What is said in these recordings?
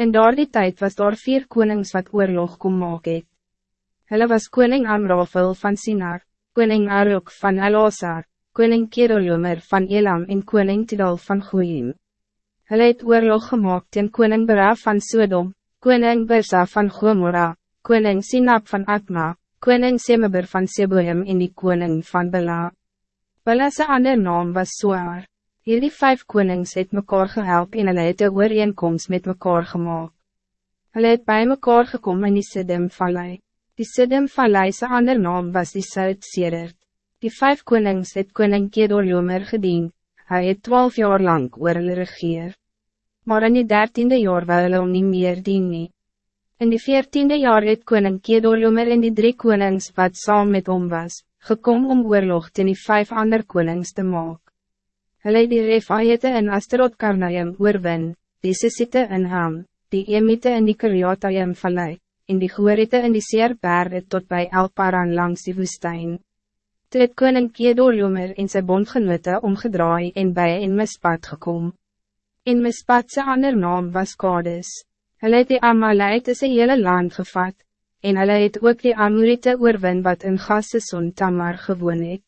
In daardie tijd was daar vier konings wat oorlog kom maak het. Hulle was koning Amrafel van Sinar, koning Aruk van Elosar, koning Kerolomer van Elam en koning Tidal van Goeim. Hulle het oorlog gemaakt teen koning Bera van Sodom, koning Bersa van Gomorra, koning Sinap van Atma, koning Semeber van Seboim en die koning van Bela. Bela's ander naam was Soar. Hierdie vijf konings het mekaar gehelp en hulle het een ooreenkomst met mekaar gemaakt. Hulle het bij mekaar gekom in die Siddim Vallei. Die Siddim Vallei sy ander naam was die Sout Sedert. Die vijf konings het koning Kedorjomer gedien, hy het twaalf jaar lang oor hulle regeer. Maar in die dertiende jaar wil hulle om nie meer dien nie. In die veertiende jaar het koning Kedorjomer en die drie konings wat saam met hom was, gekom om oorlog ten die vijf ander konings te maken. Hulle die Refaiete in Asterot Karnaim oorwin, die Sisite in Ham, die Emite in die Kariataim vallei, en die Goorite in die Seerberde tot bij Elparan langs die woestijn. Toe het koning Kedorjomer en sy bondgenote omgedraai en bij in Mispat gekom. In Mispat sy ander naam was Kades. Hulle het die Amalite sy hele land gevat, en hulle het ook die Amorite oorwin wat in Gasseson Tamar gewoon het.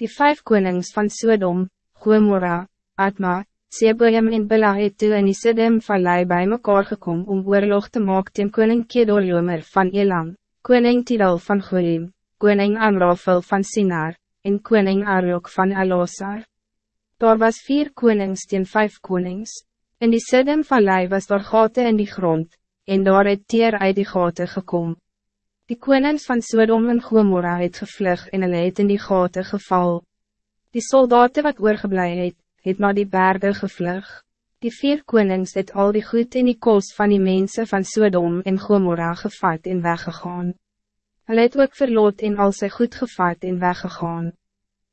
Die vijf konings van Sodom, Gomorra, Atma, Seboim en Bela het toe in die Siddim vallei bij mekaar gekom om oorlog te maak teen koning Kedorjomer van Elam, koning Tidal van Gorim, koning Amrafel van Sinar, en koning Arok van Elosar. Daar was vier konings teen vijf konings. In die Siddim vallei was daar gaten in die grond, en daar het teer uit die gaten gekom. Die konings van Sodom en Gomorra het gevlug en hulle het in die gaten geval. Die soldaten wat oorgeblij het, het naar die bergen gevlug. Die vier konings het al die goed in die koos van die mensen van Sodom en Gomorra gevat en weggegaan. Hulle het ook verloot en al sy goed gevat en weggegaan.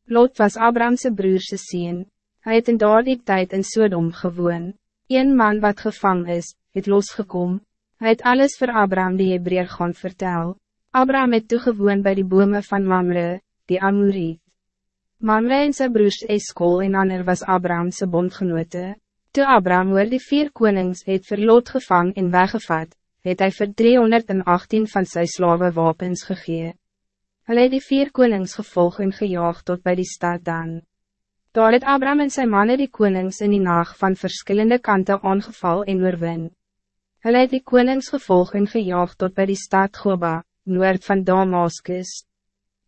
Lot was Abrahamse broerse sien. Hij het in daardie tijd in Sodom gewoon. Een man wat gevang is, het losgekom. Hij het alles voor Abraham die Hebreer gaan vertel. Abraham het toegewoon bij die bomen van Mamre, die Amoriet. Mamre en sy broers Eskol en ander was Abrahamse bondgenote. Toe Abraham oor die vier konings het verloot gevang en weggevat, het hij vir 318 van sy slawe wapens gegee. Hulle het die vier konings gevolg en gejaag tot bij die stad dan. Daar het Abraham en sy manne die konings in die nacht van verschillende kanten aangeval en oorwin. Hulle het die konings gevolg en gejaag tot bij die stad Goba, noord van Damascus.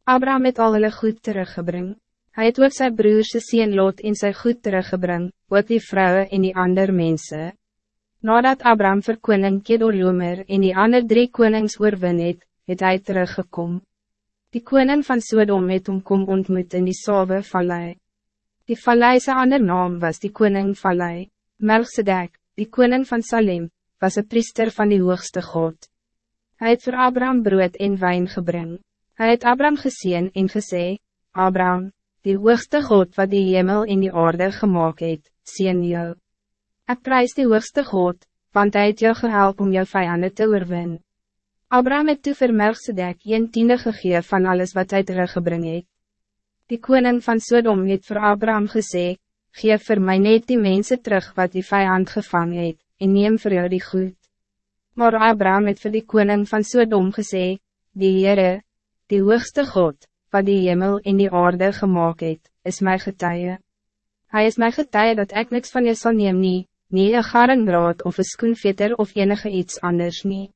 Abraham het al hulle goed teruggebring. Hij het ook sy broerse sien Lot in sy goed teruggebring, ook die vrouwen en die ander mensen. Nadat Abraham vir koning Kedorjomer en die ander drie konings oorwin het, het hy teruggekom. Die koning van Sodom het hom kom ontmoet in die Salwe vallei. Die vallei sy ander naam was die koning vallei. Melchizedek, die koning van Salem, was een priester van die hoogste God. Hij het voor Abraham brood en wijn gebring. Hij het Abraham gezien en gesê, Abraham, die hoogste God wat die hemel en die aarde gemaakt het, sien jou. Ek prijs die hoogste God, want hij het jou gehelp om jou vijanden te oorwin. Abraham het toe vir Melchizedek een tiende gegee van alles wat hij teruggebring het. Die koning van Sodom het voor Abraham gesê, geef voor mij net die mensen terug wat die vijand gevangen het, en neem voor jou die goed. Maar Abraham het voor die koning van Sodom gesê, die Heere, die hoogste God, wat die hemel en die aarde gemaakt het, is mijn getuie. Hij is mijn getuie dat ik niks van je zal neem nie, nie een garenbraad of een skoenveter of enige iets anders nie.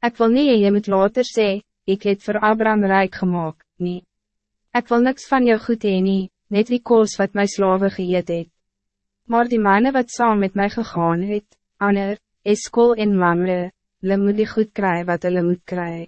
Ik wil niet je moet later sê, ik het voor Abraham rijk gemaakt, nie. Ik wil niks van jou goed heen nie, net die koos wat mijn slaven geëet het. Maar die mannen wat saam met mij gegaan het, Aner, Eskol en Mamre, hulle moet die goed kry wat hulle moet kry.